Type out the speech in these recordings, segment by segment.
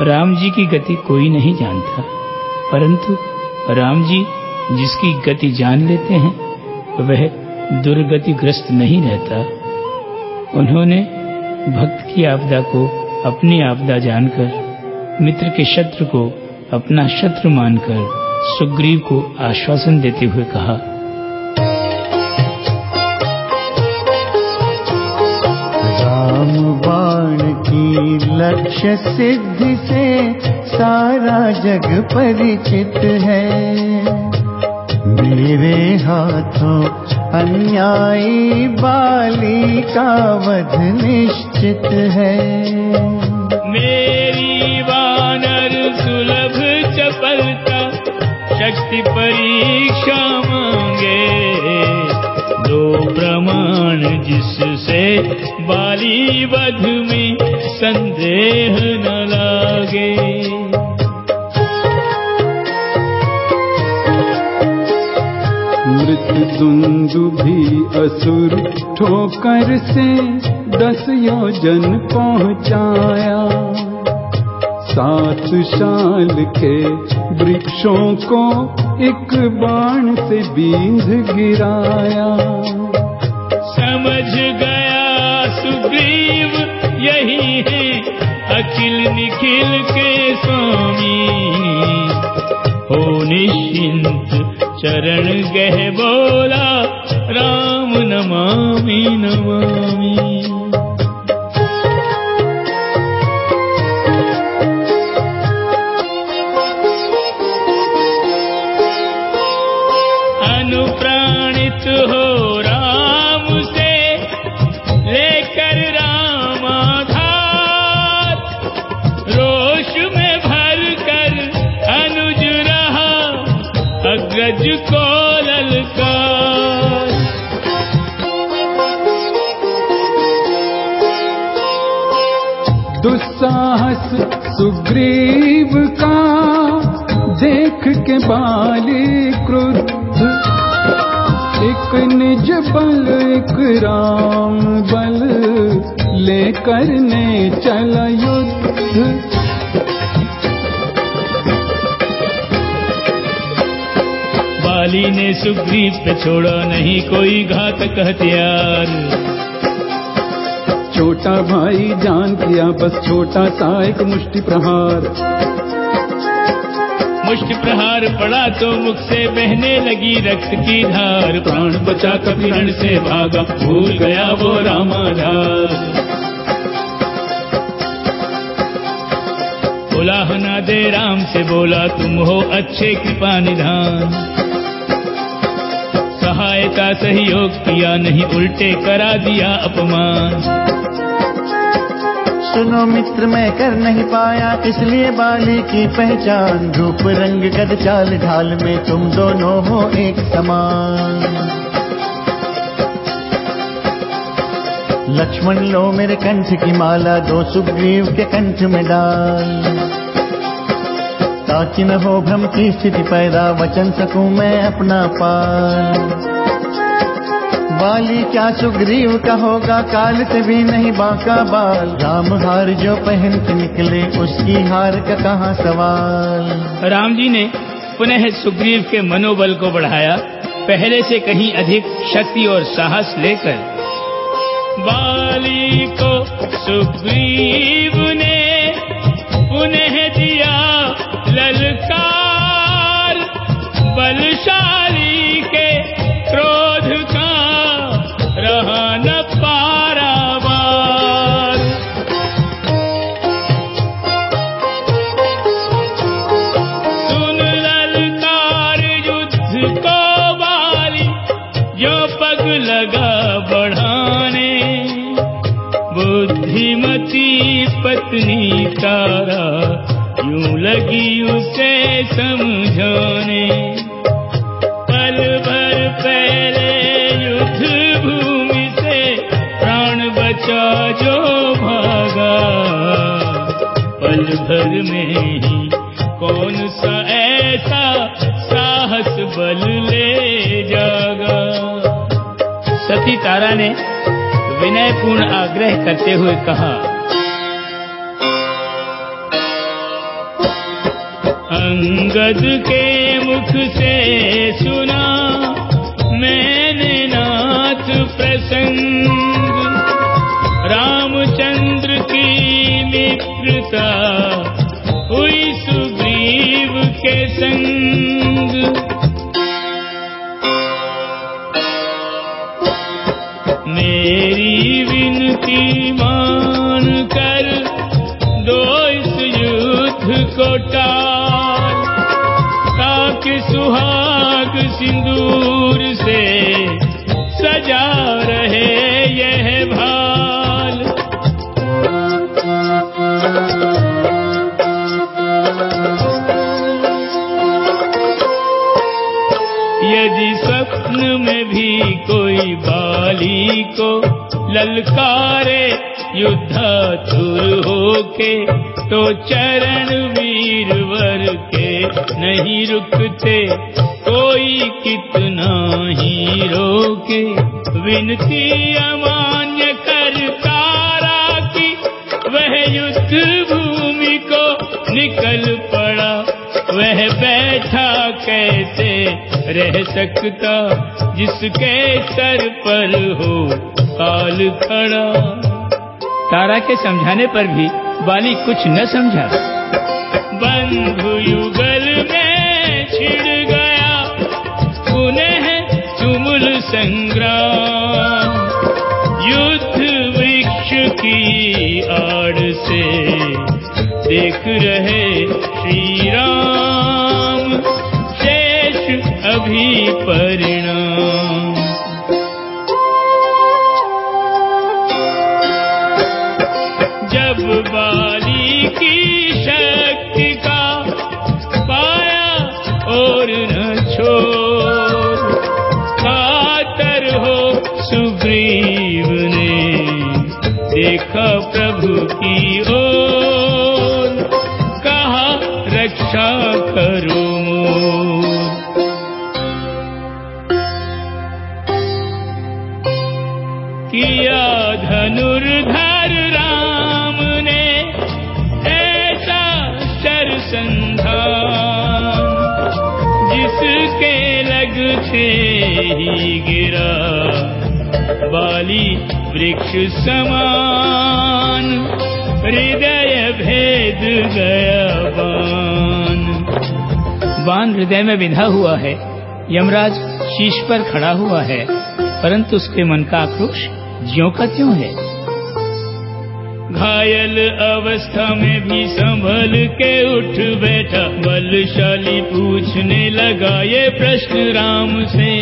राम जी की गति कोई नहीं जानता। परंतु राम जी जिसकी गति जान लेते हैं, वह दुर्गतिग्रस्त नहीं रहता। उन्होंने भक्त की आपदा को अपनी आपदा जानकर, मित्र के शत्रु को अपना शत्रु मानकर सुग्रीव को आश्वासन देते हुए कहा लक्ष्य सिद्धि से सारा जग परिचित है। मेरे हाथों अन्यायी बाली का वध निश्चित है। मेरी वानर सुलभ चपलता, शक्ति परीक्षा जिससे बाली वध में संदेह न लागे। मृत भी असुर ठोकर से दस योजन पहुँचाया। सात शाल के वृक्षों को एक बाण से बींध गिराया। निखिल के स्वामी। हो निश्चिंत चरण गह बोला राम नमामि नमामि। अनुप्राणित हो सुग्रीव का देख के बाली क्रुद्ध। एक निज बल, एक राम बल लेकर ने चला युद्ध। बाली ने सुग्रीव पे छोड़ा नहीं कोई घातक हथियार छोटा भाई जान किया, बस छोटा सा एक मुष्टि प्रहार। मुष्टि प्रहार पड़ा तो मुख से बहने लगी रक्त की धार। प्राण बचा कभी कपिरण से भागा, भूल गया वो रामाधार। उलाहना दे राम से बोला, तुम हो अच्छे कृपा निधान। सहायता, सहयोग किया, नहीं उल्टे करा दिया अपमान। सुनो मित्र, मैं कर नहीं पाया। इसलिए बाली की पहचान रूप रंग, गद, चाल, ढाल में तुम दोनों हो एक समान। लक्ष्मण, लो मेरे कंठ की माला, दो सुग्रीव के कंठ में डाल। ताकि न हो भ्रम की स्थिति पैदा, वचन सकूँ मैं अपना पाल। बाली क्या सुग्रीव का होगा काल से भी नहीं बांका बाल। राम हार जो पहन के निकले, उसकी हार का कहाँ सवाल? राम जी ने पुनः सुग्रीव के मनोबल को बढ़ाया। पहले से कहीं अधिक शक्ति और साहस लेकर। बाली को सुग्रीव ने पुनः दिया ललकार, बलशाली प्राण बचा जो भागा, पल भर में ही कौन सा ऐसा साहस बल ले जागा? सती तारा ने विनयपूर्ण आग्रह करते हुए कहा, अंगद के मुख से युद्ध ताकि सुहाग सिंदूर से सजा रहे यह भाल। यदि स्वप्न में भी कोई बाली को ललकारे युद्धातुर होके तो चरण वीरवर के नहीं रुकते, कोई कितना ही रोके। विनती अमान्य कर तारा की, वह युद्ध भूमि को निकल पड़ा। वह बैठा कैसे रह सकता, जिसके सर पर हो काल खड़ा। तारा के समझाने पर भी बाली कुछ न समझा। बंधु युगल में छिड़ गया। पुनः तुमुल संग्राम। युद्ध वृक्ष की आड़ से देख रहे श्री राम शेष अभी परिणाम। जब बाली किया धनुर्धर राम ने, ऐसा शर संधान जिसके लगते ही गिरा बाली वृक्ष समान, हृदय भेद गया बान बाण हृदय में विधा हुआ है, यमराज शीश पर खड़ा हुआ है। परंतु उसके मन का आक्रोश ज्यों का त्यों है। घायल अवस्था में भी संभल के उठ बैठा। बलशाली पूछने लगा ये प्रश्न राम से।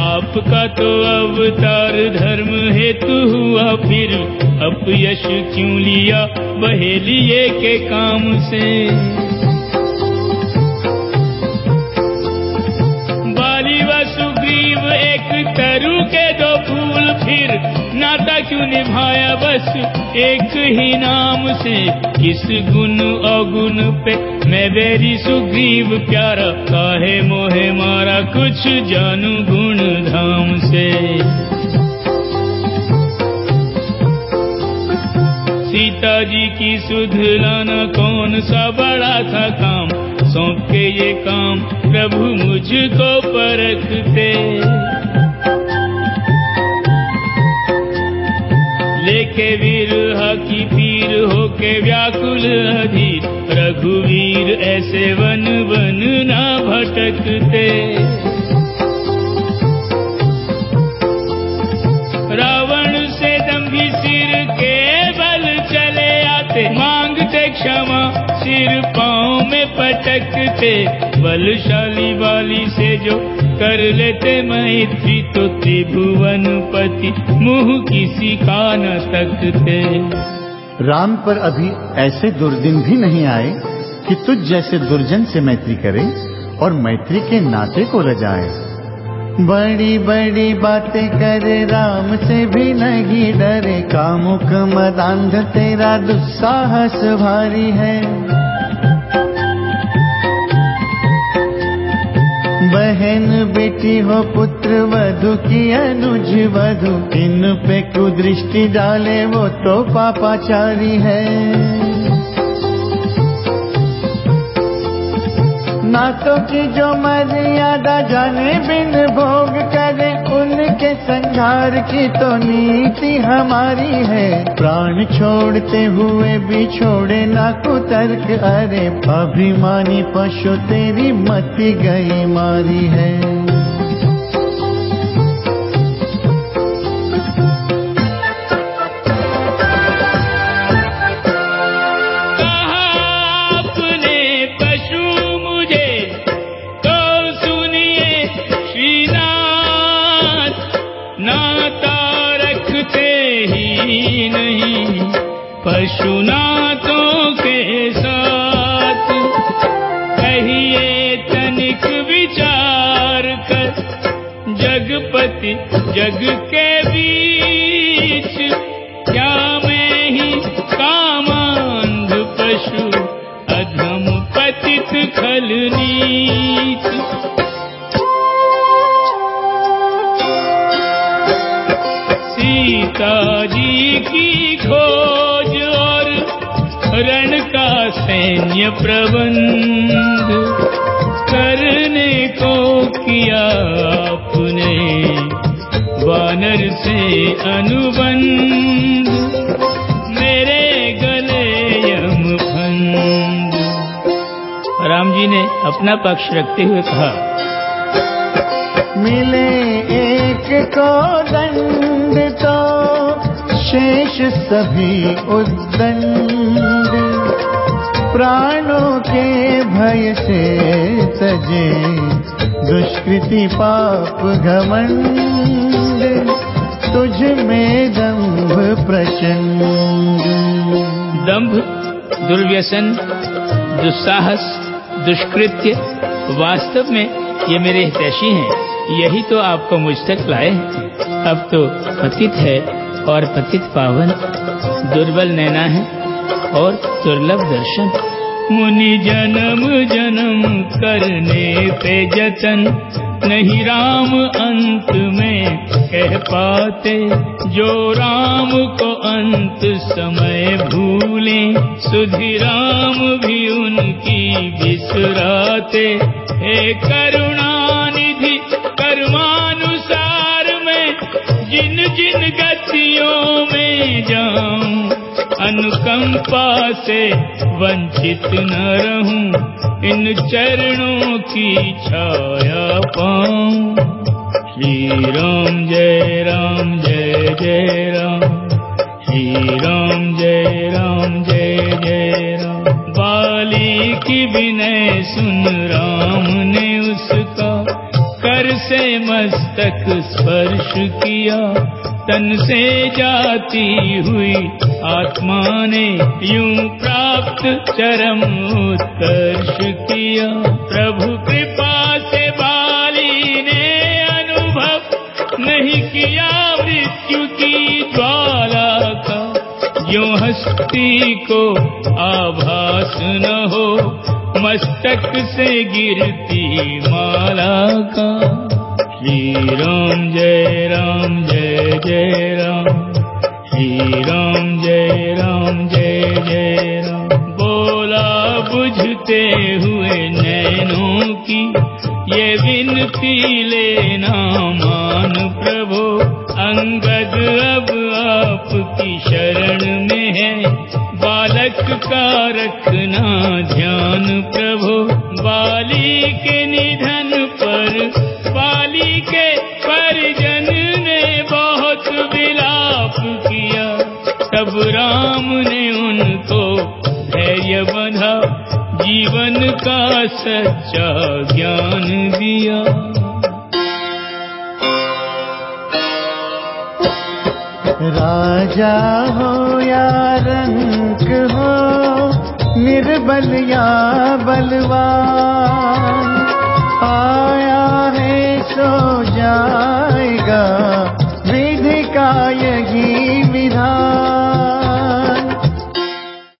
आपका तो अवतार धर्म हेतु हुआ फिर। अपयश क्यों लिया बहेलिए के काम से? सुग्रीव एक तरु के दो फूल फिर नाता क्यों निभाया बस? एक ही नाम से किस गुण अवगुण पे? मैं बेरी सुग्रीव प्यारा, काहे मोहे मारा कुछ जानू गुण धाम से? सीता जी की सुध लाना कौन सा बड़ा था काम? सौंप ये काम प्रभु मुझको परखते। लेके वीर की पीर होके व्याकुल अधीर, रघुवीर ऐसे वन वन ना भटकते। रावण से दम्भी सिर के बल चले आते, मांगते क्षमा सिर पाँव पटकते, बलशाली वाली से जो कर लेते मैत्री तो त्रिभुवन पति मुँह किसी का न तकते राम पर अभी ऐसे दुर्दिन भी नहीं आए कि तुझ जैसे दुर्जन से मैत्री करे और मैत्री के नाते को रजाए। बड़ी बड़ी बातें करे राम से भी नहीं डरे, कामुक मदांध तेरा दुस्साहस भारी है। बहन बेटी हो पुत्र वधु की अनुज वधु इन पे कुदृष्टि डाले वो तो पापाचारी है। नातों की जो मर्यादा जाने बिन भोग संहार की तो नीति हमारी है। प्राण छोड़ते हुए भी छोड़े ना कुतर्क अरे अभिमानी पशु, तेरी मत गई मारी है। पशुनाथों के साथ कहिए तनिक विचार कर, जगपति जग के बीच। क्या मैं ही कामांध पशु, अधम पतित खल सैन्य प्रबंध करने को किया आपने। वानर से अनुबंध, मेरे गले यम फंद। राम जी ने अपना पक्ष रखते हुए कहा, मिले एक को दंड तो शेष सभी उद्दंड। प्राणों के भय से तजे दुष्कृति पाप घमंड, तुझ में दंभ प्रचंड। दंभ, दुर्व्यसन, दुस्साहस, दुष्कृत्य, वास्तव में ये मेरे हितैषी हैं। यही तो आपको मुझ तक लाए हैं। अब तो पतित है और पतित पावन, दुर्बल नैना है। और दुर्लभ दर्शन। मुनि जन्म जन्म करने पे जतन। नहीं राम अंत में कह पाते, जो राम को अंत समय भूले। सुधि राम भी उनकी बिसराते। हे करुणानिधि, कर्मानुसार मैं जिन जिन गतियों में जाऊँ अनुकंपा से वंचित न रहूँ, इन चरणों की छाया पाऊँ। श्री राम जय राम जय जय राम, श्री राम जय राम जय जय राम। बाली की विनय सुन राम ने उसका, कर से मस्तक स्पर्श किया। तन से जाती हुई आत्मा ने यूँ प्राप्त चरम उत्कर्ष किया। प्रभु कृपा से बाली ने अनुभव नहीं किया मृत्यु की ज्वाला का। जो हस्ती को आभास न हो, मस्तक से गिरती माला का। श्री राम जय राम, जय जय राम। श्री राम, जय राम, जय जय राम। बोला, बुझते हुए नैनों की, ये विनती लेना मान प्रभु। अंगद अब आपकी शरण में है। बालक का रखना ध्यान प्रभु। बाली के निधन जीवन का सच्चा ज्ञान दिया। राजा हो या रंक हो, निर्बल या बलवान, आया है सो जाएगा